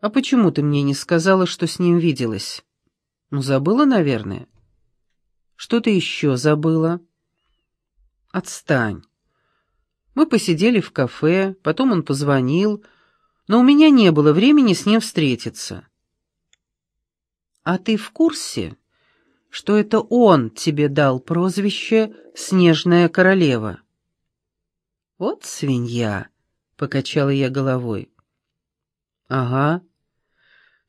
«А почему ты мне не сказала, что с ним виделась?» «Ну, забыла, наверное». «Что ты еще забыла?» «Отстань». Мы посидели в кафе, потом он позвонил, но у меня не было времени с ним встретиться. «А ты в курсе, что это он тебе дал прозвище «Снежная королева»?» «Вот свинья», — покачала я головой. «Ага.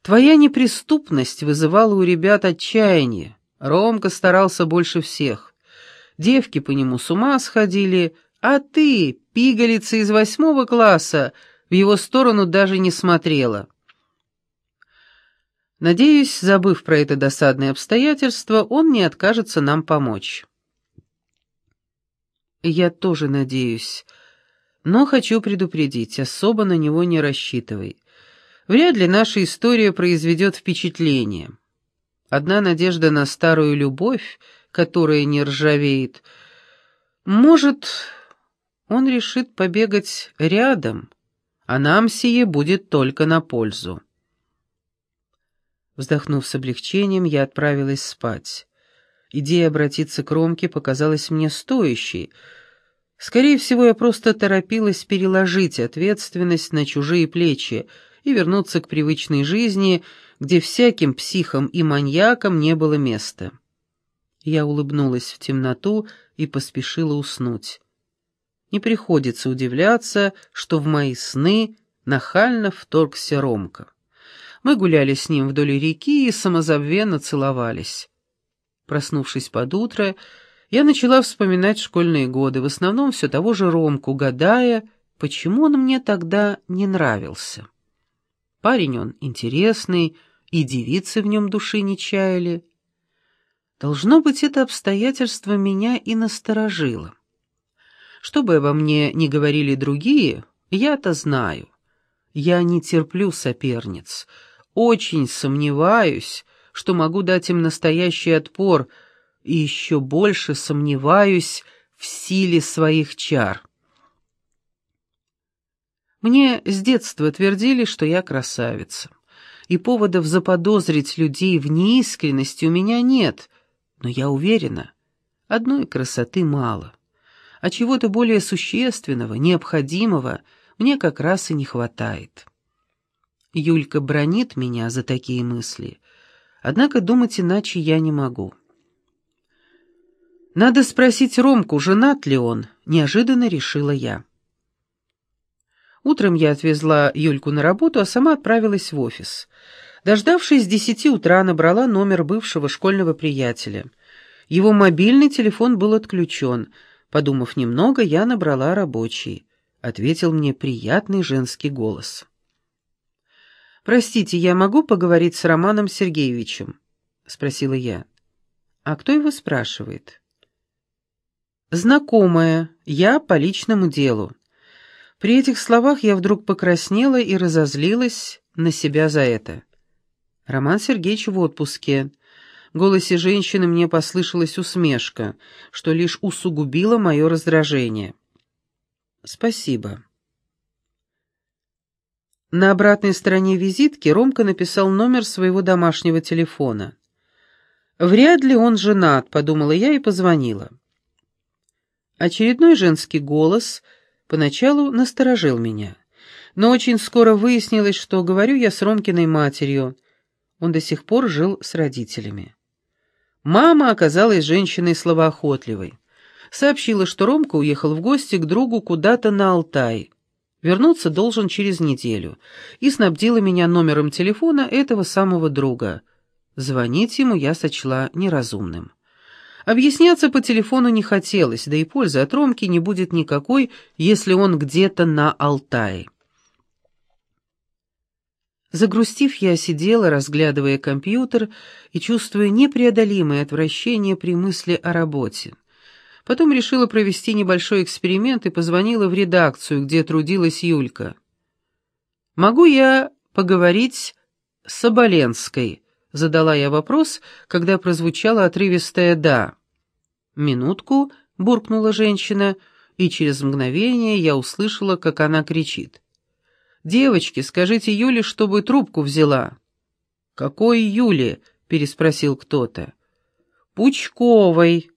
Твоя неприступность вызывала у ребят отчаяние. Ромка старался больше всех. Девки по нему с ума сходили, а ты, пигалица из восьмого класса, в его сторону даже не смотрела». Надеюсь, забыв про это досадное обстоятельство, он не откажется нам помочь. Я тоже надеюсь, но хочу предупредить, особо на него не рассчитывай. Вряд ли наша история произведет впечатление. Одна надежда на старую любовь, которая не ржавеет. Может, он решит побегать рядом, а нам сие будет только на пользу. Вздохнув с облегчением, я отправилась спать. Идея обратиться к Ромке показалась мне стоящей. Скорее всего, я просто торопилась переложить ответственность на чужие плечи — и вернуться к привычной жизни, где всяким психам и маньякам не было места. Я улыбнулась в темноту и поспешила уснуть. Не приходится удивляться, что в мои сны нахально вторгся Ромка. Мы гуляли с ним вдоль реки и самозабвенно целовались. Проснувшись под утро, я начала вспоминать школьные годы, в основном все того же Ромку, гадая, почему он мне тогда не нравился. Парень он интересный, и девицы в нем души не чаяли. Должно быть, это обстоятельство меня и насторожило. Что бы обо мне ни говорили другие, я-то знаю. Я не терплю соперниц, очень сомневаюсь, что могу дать им настоящий отпор, и еще больше сомневаюсь в силе своих чар. Мне с детства твердили, что я красавица. И поводов заподозрить людей в неискренности у меня нет, но я уверена, одной красоты мало. А чего-то более существенного, необходимого мне как раз и не хватает. Юлька бронит меня за такие мысли, однако думать иначе я не могу. Надо спросить Ромку, женат ли он, неожиданно решила я. Утром я отвезла Юльку на работу, а сама отправилась в офис. Дождавшись десяти утра, набрала номер бывшего школьного приятеля. Его мобильный телефон был отключен. Подумав немного, я набрала рабочий. Ответил мне приятный женский голос. «Простите, я могу поговорить с Романом Сергеевичем?» — спросила я. «А кто его спрашивает?» «Знакомая. Я по личному делу». При этих словах я вдруг покраснела и разозлилась на себя за это. Роман Сергеевич в отпуске. В голосе женщины мне послышалась усмешка, что лишь усугубило мое раздражение. «Спасибо». На обратной стороне визитки Ромка написал номер своего домашнего телефона. «Вряд ли он женат», — подумала я и позвонила. Очередной женский голос — поначалу насторожил меня. Но очень скоро выяснилось, что говорю я с Ромкиной матерью. Он до сих пор жил с родителями. Мама оказалась женщиной словоохотливой. Сообщила, что Ромка уехал в гости к другу куда-то на Алтай. Вернуться должен через неделю. И снабдила меня номером телефона этого самого друга. Звонить ему я сочла неразумным. Объясняться по телефону не хотелось, да и пользы от Ромки не будет никакой, если он где-то на Алтае. Загрустив, я сидела, разглядывая компьютер и чувствуя непреодолимое отвращение при мысли о работе. Потом решила провести небольшой эксперимент и позвонила в редакцию, где трудилась Юлька. «Могу я поговорить с Оболенской?» — задала я вопрос, когда прозвучало отрывистое «да». «Минутку», — буркнула женщина, и через мгновение я услышала, как она кричит. «Девочки, скажите Юле, чтобы трубку взяла». «Какой Юле?» — переспросил кто-то. «Пучковой».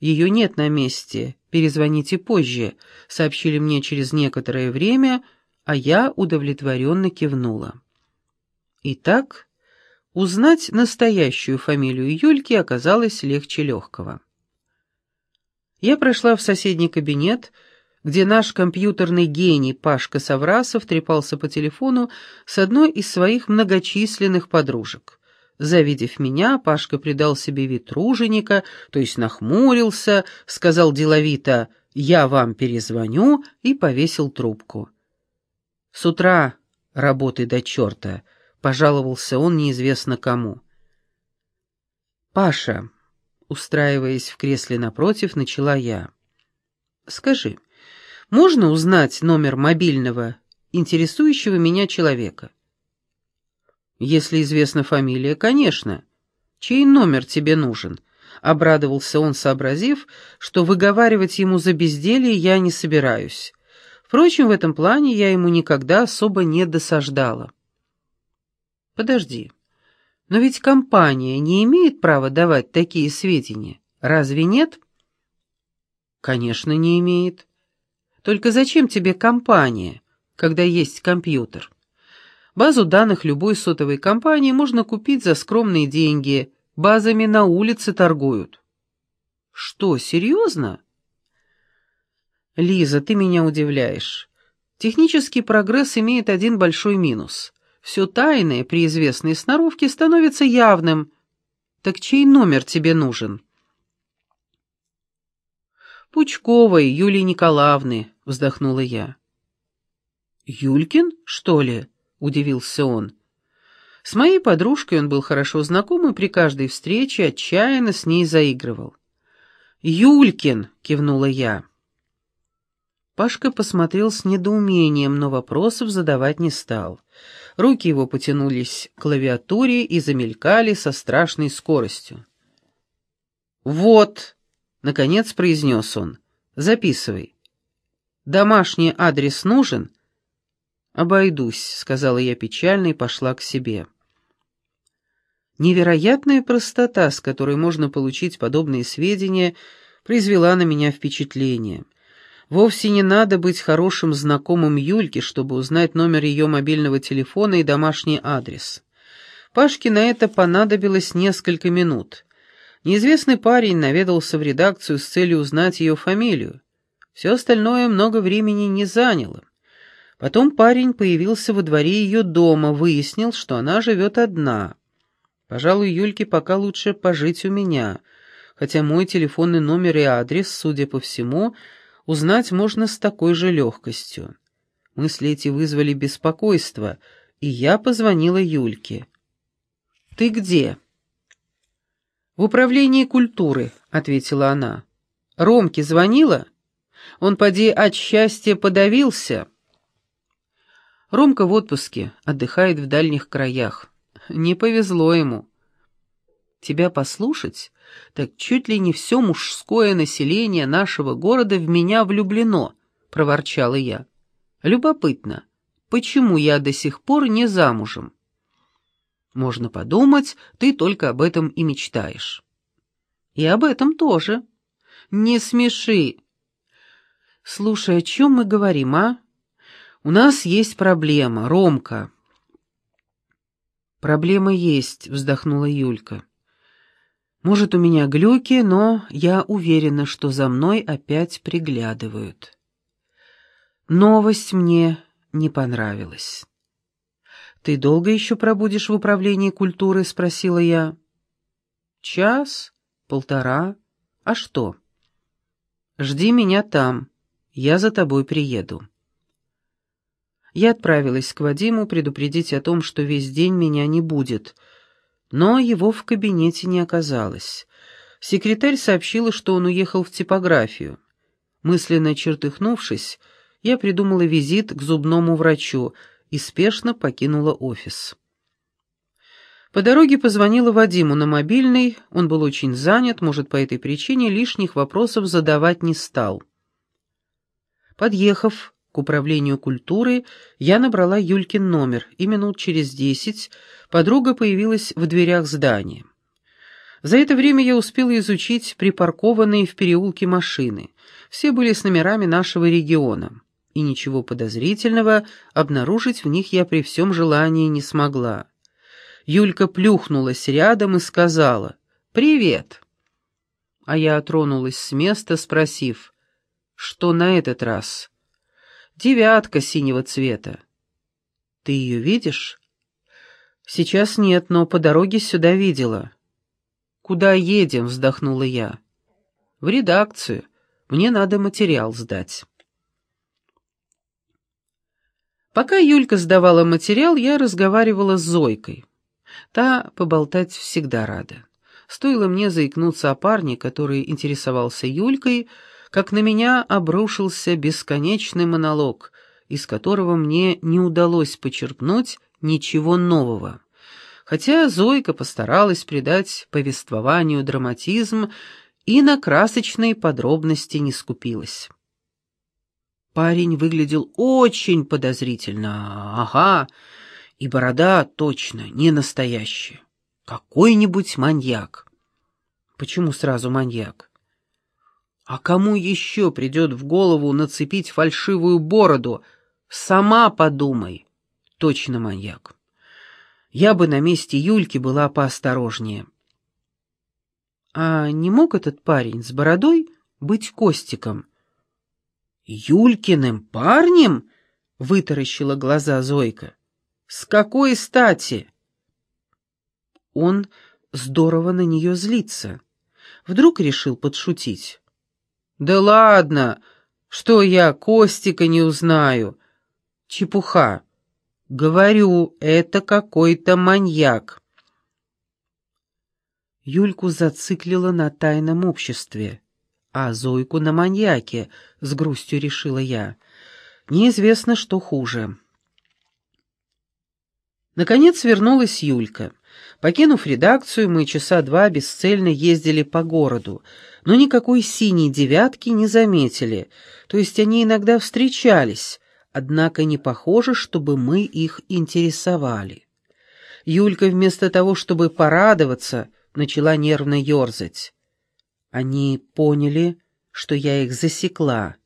«Ее нет на месте. Перезвоните позже», — сообщили мне через некоторое время, а я удовлетворенно кивнула. Итак, узнать настоящую фамилию Юльки оказалось легче легкого. Я прошла в соседний кабинет, где наш компьютерный гений Пашка Саврасов трепался по телефону с одной из своих многочисленных подружек. Завидев меня, Пашка придал себе вид труженика, то есть нахмурился, сказал деловито «Я вам перезвоню» и повесил трубку. «С утра работы до черта», — пожаловался он неизвестно кому. «Паша», устраиваясь в кресле напротив, начала я. «Скажи, можно узнать номер мобильного, интересующего меня человека? Если известна фамилия, конечно. Чей номер тебе нужен? Обрадовался он, сообразив, что выговаривать ему за безделье я не собираюсь. Впрочем, в этом плане я ему никогда особо не досаждала. Подожди, но ведь компания не имеет права давать такие сведения, разве нет? Конечно, не имеет. Только зачем тебе компания, когда есть компьютер? Базу данных любой сотовой компании можно купить за скромные деньги, базами на улице торгуют. Что, серьезно? Лиза, ты меня удивляешь. Технический прогресс имеет один большой минус. Все тайное при известной сноровке становится явным. Так чей номер тебе нужен? Пучковой Юлии Николаевны, вздохнула я. «Юлькин, что ли?» — удивился он. С моей подружкой он был хорошо знаком и при каждой встрече отчаянно с ней заигрывал. «Юлькин!» — кивнула я. Пашка посмотрел с недоумением, но вопросов задавать не стал. Руки его потянулись к клавиатуре и замелькали со страшной скоростью. «Вот!» — наконец произнес он. «Записывай. Домашний адрес нужен?» «Обойдусь», — сказала я печально и пошла к себе. Невероятная простота, с которой можно получить подобные сведения, произвела на меня впечатление. Вовсе не надо быть хорошим знакомым Юльки, чтобы узнать номер ее мобильного телефона и домашний адрес. Пашке на это понадобилось несколько минут. Неизвестный парень наведался в редакцию с целью узнать ее фамилию. Все остальное много времени не заняло. Потом парень появился во дворе ее дома, выяснил, что она живет одна. Пожалуй, Юльке пока лучше пожить у меня, хотя мой телефонный номер и адрес, судя по всему, узнать можно с такой же легкостью. Мысли эти вызвали беспокойство, и я позвонила Юльке. «Ты где?» «В управлении культуры», — ответила она. «Ромке звонила?» Он, поди, от счастья подавился. Ромка в отпуске, отдыхает в дальних краях. Не повезло ему. Тебя послушать, так чуть ли не все мужское население нашего города в меня влюблено, проворчала я. Любопытно, почему я до сих пор не замужем? Можно подумать, ты только об этом и мечтаешь. И об этом тоже. Не смеши, «Слушай, о чем мы говорим, а? У нас есть проблема, Ромка». «Проблема есть», — вздохнула Юлька. «Может, у меня глюки, но я уверена, что за мной опять приглядывают». Новость мне не понравилась. «Ты долго еще пробудешь в управлении культуры?» — спросила я. «Час? Полтора? А что?» «Жди меня там. Я за тобой приеду». Я отправилась к Вадиму предупредить о том, что весь день меня не будет, но его в кабинете не оказалось. Секретарь сообщила, что он уехал в типографию. Мысленно чертыхнувшись, я придумала визит к зубному врачу и спешно покинула офис. По дороге позвонила Вадиму на мобильный, он был очень занят, может, по этой причине лишних вопросов задавать не стал. Подъехав к управлению культуры, я набрала Юлькин номер, и минут через десять подруга появилась в дверях здания. За это время я успела изучить припаркованные в переулке машины. Все были с номерами нашего региона, и ничего подозрительного обнаружить в них я при всем желании не смогла. Юлька плюхнулась рядом и сказала «Привет». А я тронулась с места, спросив «Что на этот раз?» «Девятка синего цвета». «Ты ее видишь?» «Сейчас нет, но по дороге сюда видела». «Куда едем?» — вздохнула я. «В редакцию. Мне надо материал сдать». Пока Юлька сдавала материал, я разговаривала с Зойкой. Та поболтать всегда рада. Стоило мне заикнуться о парне, который интересовался Юлькой, как на меня обрушился бесконечный монолог, из которого мне не удалось почерпнуть ничего нового хотя Зойка постаралась придать повествованию драматизм и на красочные подробности не скупилась. Парень выглядел очень подозрительно, ага, и борода точно не настоящая. Какой-нибудь маньяк. Почему сразу маньяк? А кому еще придет в голову нацепить фальшивую бороду? Сама подумай. Точно маньяк. Я бы на месте Юльки была поосторожнее. А не мог этот парень с бородой быть Костиком? Юлькиным парнем? Вытаращила глаза Зойка. С какой стати? Он здорово на нее злится. Вдруг решил подшутить. «Да ладно! Что я Костика не узнаю? Чепуха! Говорю, это какой-то маньяк. Юльку зациклило на тайном обществе, а Зойку на маньяке, с грустью решила я. Неизвестно, что хуже. Наконец вернулась Юлька. Покинув редакцию, мы часа два бесцельно ездили по городу, но никакой синей девятки не заметили, то есть они иногда встречались, однако не похоже, чтобы мы их интересовали. Юлька вместо того, чтобы порадоваться, начала нервно ерзать. Они поняли, что я их засекла,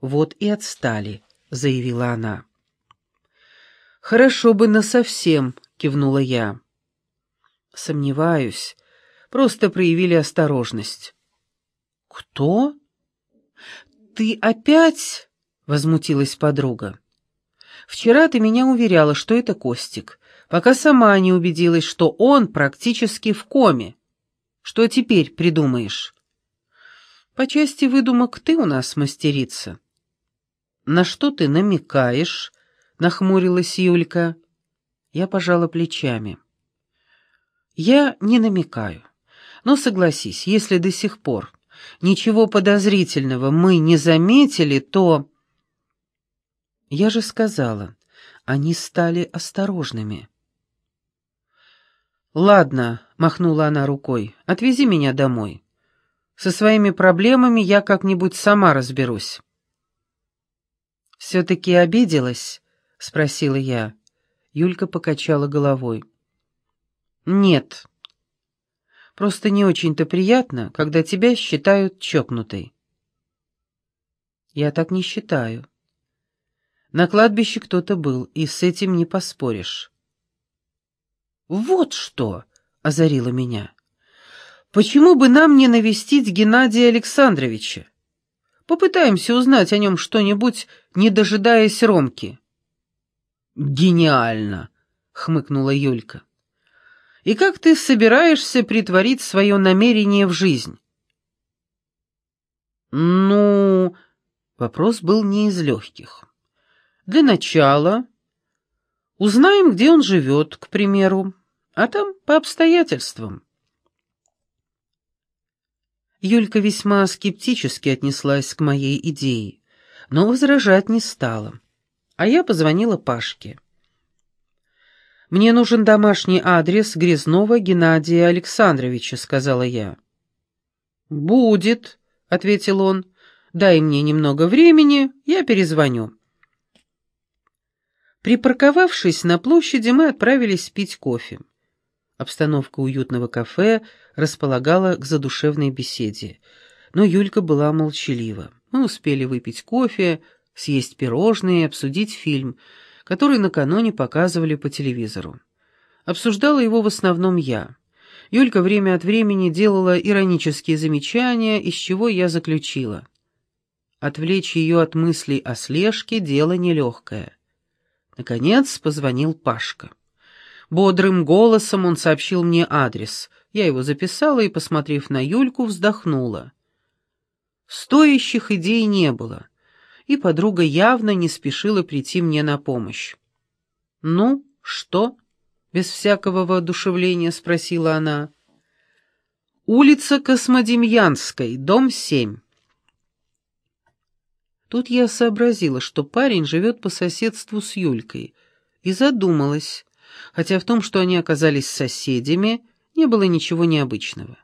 вот и отстали, заявила она. Хорошо бы насовсем, кивнула я. Сомневаюсь, просто проявили осторожность. Кто? Ты опять — возмутилась подруга. «Вчера ты меня уверяла, что это Костик, пока сама не убедилась, что он практически в коме. Что теперь придумаешь?» «По части выдумок ты у нас мастерица». «На что ты намекаешь?» — нахмурилась Юлька. Я пожала плечами. «Я не намекаю. Но согласись, если до сих пор ничего подозрительного мы не заметили, то...» Я же сказала, они стали осторожными. «Ладно», — махнула она рукой, — «отвези меня домой. Со своими проблемами я как-нибудь сама разберусь». «Все-таки обиделась?» — спросила я. Юлька покачала головой. «Нет. Просто не очень-то приятно, когда тебя считают чокнутой». «Я так не считаю». На кладбище кто-то был, и с этим не поспоришь. «Вот что!» — озарило меня. «Почему бы нам не навестить Геннадия Александровича? Попытаемся узнать о нем что-нибудь, не дожидаясь Ромки». «Гениально!» — хмыкнула Юлька. «И как ты собираешься притворить свое намерение в жизнь?» «Ну...» — вопрос был не из легких. Для начала узнаем, где он живет, к примеру, а там по обстоятельствам. Юлька весьма скептически отнеслась к моей идее, но возражать не стала. А я позвонила Пашке. «Мне нужен домашний адрес Грязнова Геннадия Александровича», — сказала я. «Будет», — ответил он. «Дай мне немного времени, я перезвоню». Припарковавшись на площади, мы отправились пить кофе. Обстановка уютного кафе располагала к задушевной беседе, но Юлька была молчалива. Мы успели выпить кофе, съесть пирожные обсудить фильм, который накануне показывали по телевизору. Обсуждала его в основном я. Юлька время от времени делала иронические замечания, из чего я заключила. Отвлечь ее от мыслей о слежке — дело нелегкое. Наконец позвонил Пашка. Бодрым голосом он сообщил мне адрес. Я его записала и, посмотрев на Юльку, вздохнула. Стоящих идей не было, и подруга явно не спешила прийти мне на помощь. «Ну, что?» — без всякого воодушевления спросила она. «Улица Космодемьянской, дом семь». Тут я сообразила, что парень живет по соседству с Юлькой, и задумалась, хотя в том, что они оказались соседями, не было ничего необычного.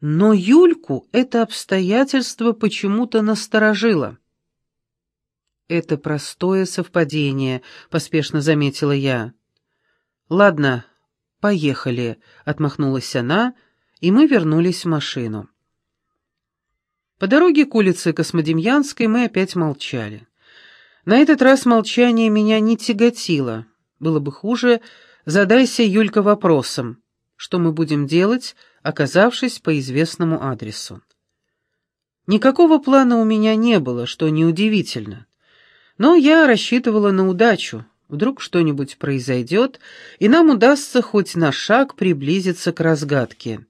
Но Юльку это обстоятельство почему-то насторожило. «Это простое совпадение», — поспешно заметила я. «Ладно, поехали», — отмахнулась она, и мы вернулись в машину. По дороге к улице Космодемьянской мы опять молчали. На этот раз молчание меня не тяготило. Было бы хуже, задайся, Юлька, вопросом, что мы будем делать, оказавшись по известному адресу. Никакого плана у меня не было, что неудивительно. Но я рассчитывала на удачу. Вдруг что-нибудь произойдет, и нам удастся хоть на шаг приблизиться к разгадке.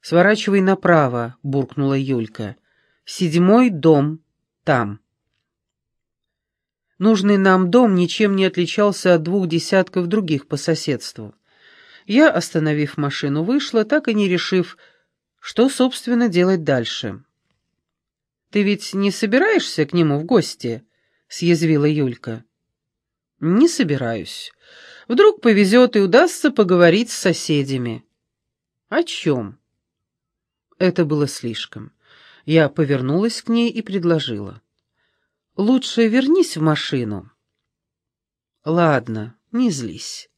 «Сворачивай направо», — буркнула Юлька. «Седьмой дом. Там». Нужный нам дом ничем не отличался от двух десятков других по соседству. Я, остановив машину, вышла, так и не решив, что, собственно, делать дальше. «Ты ведь не собираешься к нему в гости?» — съязвила Юлька. «Не собираюсь. Вдруг повезет и удастся поговорить с соседями». «О чем?» Это было слишком. Я повернулась к ней и предложила. «Лучше вернись в машину». «Ладно, не злись.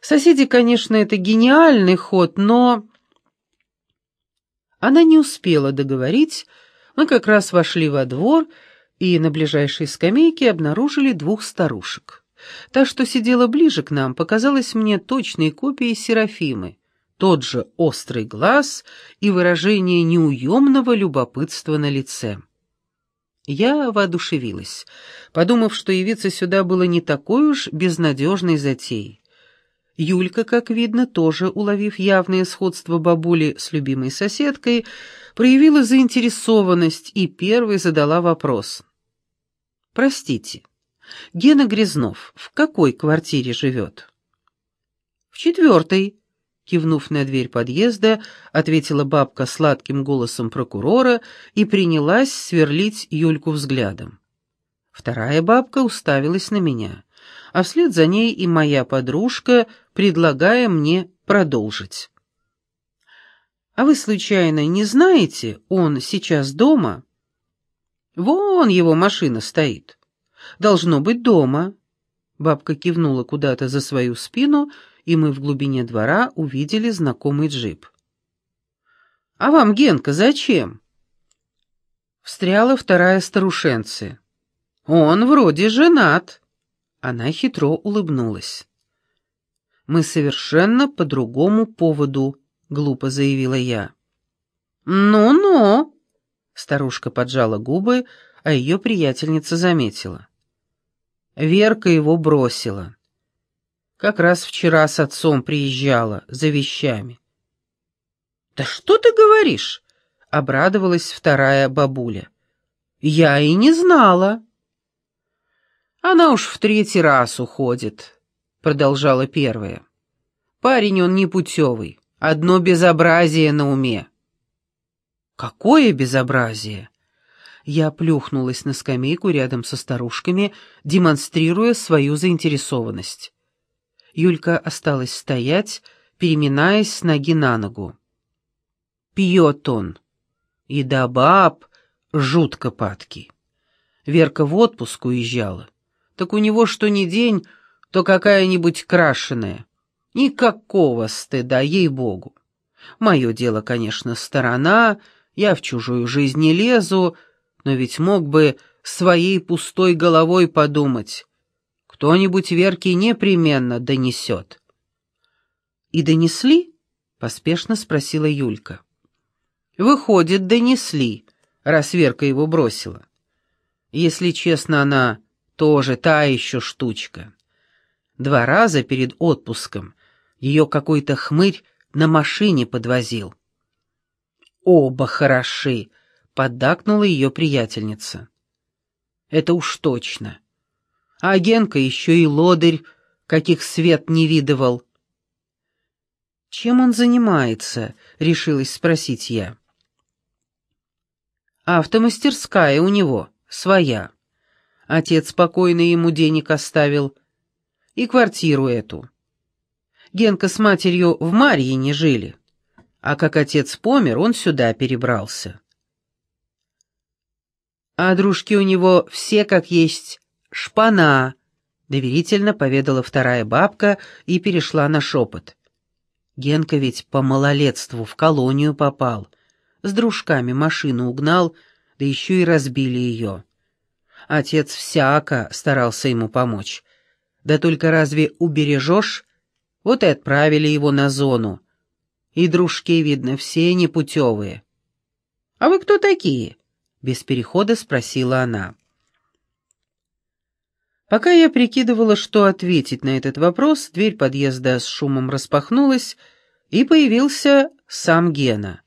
Соседи, конечно, это гениальный ход, но...» Она не успела договорить, мы как раз вошли во двор и на ближайшей скамейке обнаружили двух старушек. Та, что сидела ближе к нам, показалась мне точной копией Серафимы, тот же острый глаз и выражение неуемного любопытства на лице. Я воодушевилась, подумав, что явиться сюда было не такой уж безнадежной затеей. Юлька, как видно, тоже уловив явное сходство бабули с любимой соседкой, проявила заинтересованность и первой задала вопрос. «Простите, Гена Грязнов в какой квартире живет?» «В четвертой», Кивнув на дверь подъезда, ответила бабка сладким голосом прокурора и принялась сверлить Юльку взглядом. Вторая бабка уставилась на меня, а вслед за ней и моя подружка, предлагая мне продолжить. «А вы, случайно, не знаете, он сейчас дома?» «Вон его машина стоит. Должно быть дома». Бабка кивнула куда-то за свою спину и мы в глубине двора увидели знакомый джип. «А вам, Генка, зачем?» Встряла вторая старушенцы. «Он вроде женат». Она хитро улыбнулась. «Мы совершенно по другому поводу», — глупо заявила я. «Ну-ну», — старушка поджала губы, а ее приятельница заметила. Верка его бросила. Как раз вчера с отцом приезжала за вещами. «Да что ты говоришь?» — обрадовалась вторая бабуля. «Я и не знала». «Она уж в третий раз уходит», — продолжала первая. «Парень он непутевый, одно безобразие на уме». «Какое безобразие?» Я плюхнулась на скамейку рядом со старушками, демонстрируя свою заинтересованность. Юлька осталась стоять, переминаясь с ноги на ногу. Пьет он. И да баб жутко падки. Верка в отпуск уезжала. Так у него что ни день, то какая-нибудь крашеная. Никакого стыда, ей-богу. Мое дело, конечно, сторона, я в чужую жизнь не лезу, но ведь мог бы своей пустой головой подумать. Кто-нибудь Верке непременно донесет. «И донесли?» — поспешно спросила Юлька. «Выходит, донесли», раз Верка его бросила. Если честно, она тоже та еще штучка. Два раза перед отпуском ее какой-то хмырь на машине подвозил. «Оба хороши», — поддакнула ее приятельница. «Это уж точно. А Генка еще и лодырь, каких свет не видывал». «Чем он занимается?» — решилась спросить я. «Автомастерская у него, своя. Отец спокойно ему денег оставил. И квартиру эту. Генка с матерью в Марье не жили. А как отец помер, он сюда перебрался. А дружки у него все как есть шпана, доверительно поведала вторая бабка и перешла на шепот. Генка ведь по малолетству в колонию попал, с дружками машину угнал, да еще и разбили ее. Отец всяко старался ему помочь. Да только разве убережешь вот и отправили его на зону. И дружки, видно, все непутевые. «А вы кто такие?» — без перехода спросила она. Пока я прикидывала, что ответить на этот вопрос, дверь подъезда с шумом распахнулась, и появился сам Гена.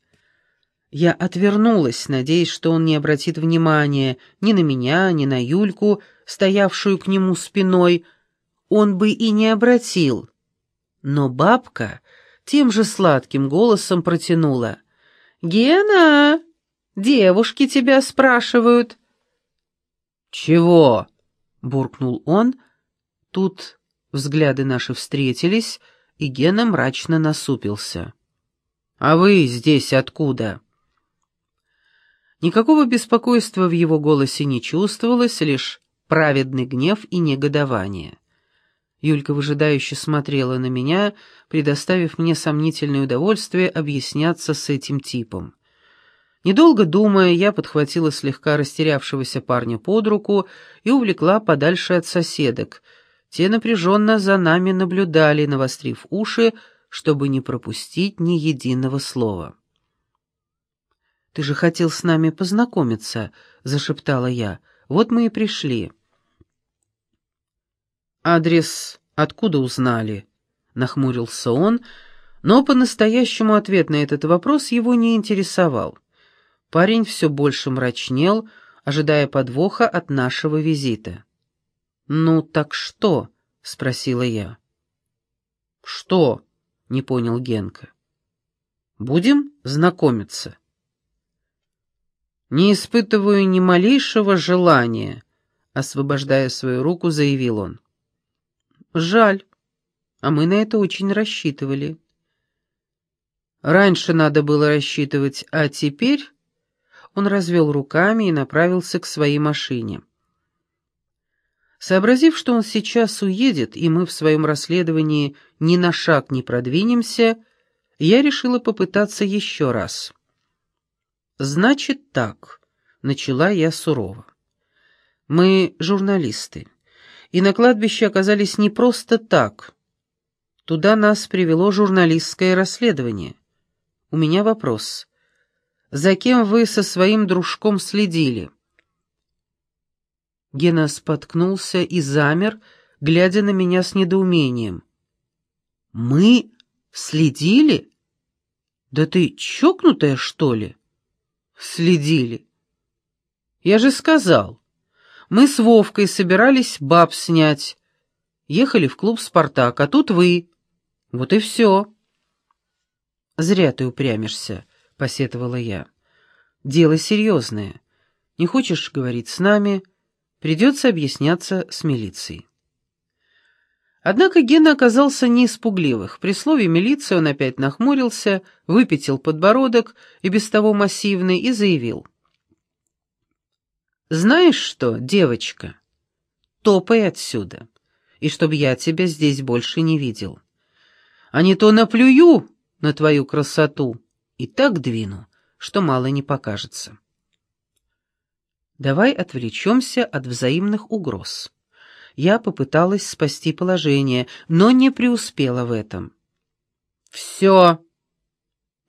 Я отвернулась, надеясь, что он не обратит внимания ни на меня, ни на Юльку, стоявшую к нему спиной. Он бы и не обратил. Но бабка тем же сладким голосом протянула. «Гена, девушки тебя спрашивают». «Чего?» — буркнул он. Тут взгляды наши встретились, и Гена мрачно насупился. «А вы здесь откуда?» Никакого беспокойства в его голосе не чувствовалось, лишь праведный гнев и негодование. Юлька выжидающе смотрела на меня, предоставив мне сомнительное удовольствие объясняться с этим типом. Недолго думая, я подхватила слегка растерявшегося парня под руку и увлекла подальше от соседок. Те напряженно за нами наблюдали, навострив уши, чтобы не пропустить ни единого слова. «Ты же хотел с нами познакомиться», — зашептала я. «Вот мы и пришли». «Адрес откуда узнали?» — нахмурился он, но по-настоящему ответ на этот вопрос его не интересовал. Парень все больше мрачнел, ожидая подвоха от нашего визита. «Ну так что?» — спросила я. «Что?» — не понял Генка. «Будем знакомиться». «Не испытываю ни малейшего желания», — освобождая свою руку, заявил он. Жаль. А мы на это очень рассчитывали. Раньше надо было рассчитывать, а теперь... Он развел руками и направился к своей машине. Сообразив, что он сейчас уедет, и мы в своем расследовании ни на шаг не продвинемся, я решила попытаться еще раз. «Значит так», — начала я сурово. «Мы журналисты и на кладбище оказались не просто так. Туда нас привело журналистское расследование. У меня вопрос. За кем вы со своим дружком следили?» Гена споткнулся и замер, глядя на меня с недоумением. «Мы следили? Да ты чокнутая, что ли?» «Следили. Я же сказал, мы с Вовкой собирались баб снять. Ехали в клуб «Спартак», а тут вы. Вот и все. «Зря ты упрямишься», — посетовала я. «Дело серьезное. Не хочешь говорить с нами, придется объясняться с милицией». Однако Гена оказался не испугливых. При слове «милиция» он опять нахмурился, выпятил подбородок, и без того массивный, и заявил — знаешь что, девочка, топай отсюда, и чтоб я тебя здесь больше не видел. А не то наплюю на твою красоту и так двину, что мало не покажется. Давай отвлечемся от взаимных угроз. Я попыталась спасти положение, но не преуспела в этом. «Все,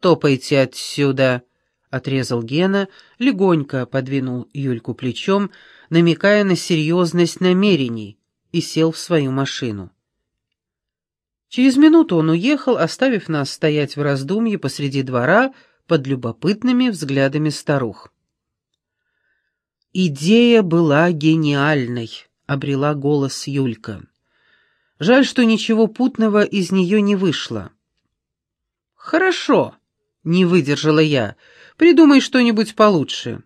топайте отсюда!» — отрезал Гена, легонько подвинул Юльку плечом, намекая на серьезность намерений, и сел в свою машину. Через минуту он уехал, оставив нас стоять в раздумье посреди двора под любопытными взглядами старух. «Идея была гениальной», — обрела голос Юлька. «Жаль, что ничего путного из нее не вышло». «Хорошо», — не выдержала я, — «придумай что-нибудь получше».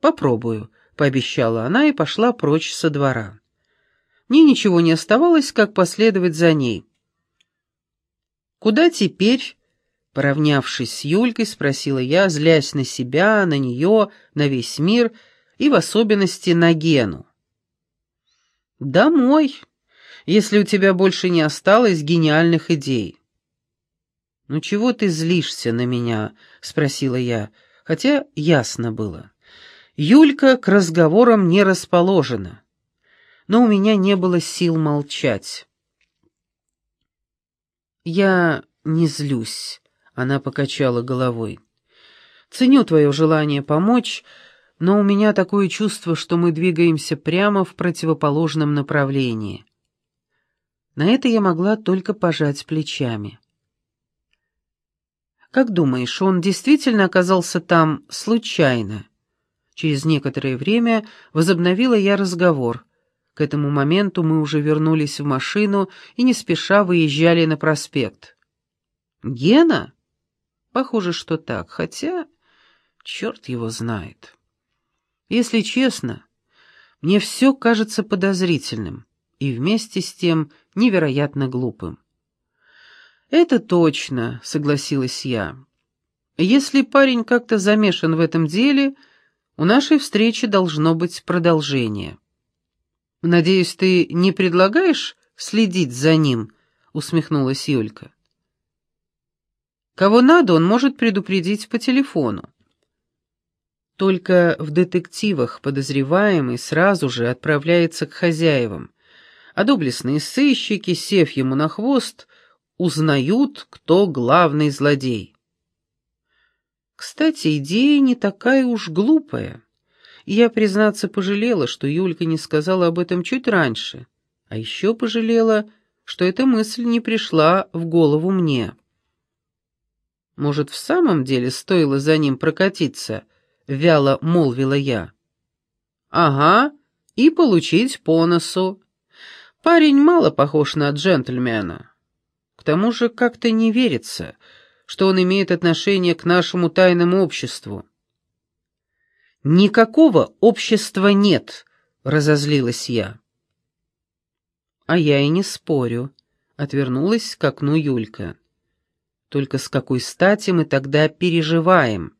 «Попробую», — пообещала она и пошла прочь со двора. Мне ничего не оставалось, как последовать за ней. «Куда теперь?» Поравнявшись с Юлькой, спросила я, злясь на себя, на нее, на весь мир и в особенности на Гену. «Домой, если у тебя больше не осталось гениальных идей». «Ну чего ты злишься на меня?» — спросила я, хотя ясно было. Юлька к разговорам не расположена, но у меня не было сил молчать. «Я не злюсь», — она покачала головой. «Ценю твое желание помочь, но у меня такое чувство, что мы двигаемся прямо в противоположном направлении». На это я могла только пожать плечами. «Как думаешь, он действительно оказался там случайно?» Через некоторое время возобновила я разговор. К этому моменту мы уже вернулись в машину и не спеша выезжали на проспект. «Гена?» «Похоже, что так, хотя черт его знает. Если честно, мне все кажется подозрительным и вместе с тем невероятно глупым». «Это точно», — согласилась я. «Если парень как-то замешан в этом деле, у нашей встречи должно быть продолжение». «Надеюсь, ты не предлагаешь следить за ним?» — усмехнулась Юлька. «Кого надо, он может предупредить по телефону». Только в детективах подозреваемый сразу же отправляется к хозяевам, а доблестные сыщики, сев ему на хвост, узнают, кто главный злодей. Кстати, идея не такая уж глупая. Я, признаться, пожалела, что Юлька не сказала об этом чуть раньше, а еще пожалела, что эта мысль не пришла в голову мне. Может, в самом деле стоило за ним прокатиться, вяло молвила я. Ага, и получить по носу. Парень мало похож на джентльмена. К тому же как-то не верится, что он имеет отношение к нашему тайному обществу. «Никакого общества нет», — разозлилась я. «А я и не спорю», — отвернулась к окну Юлька. «Только с какой стати мы тогда переживаем?»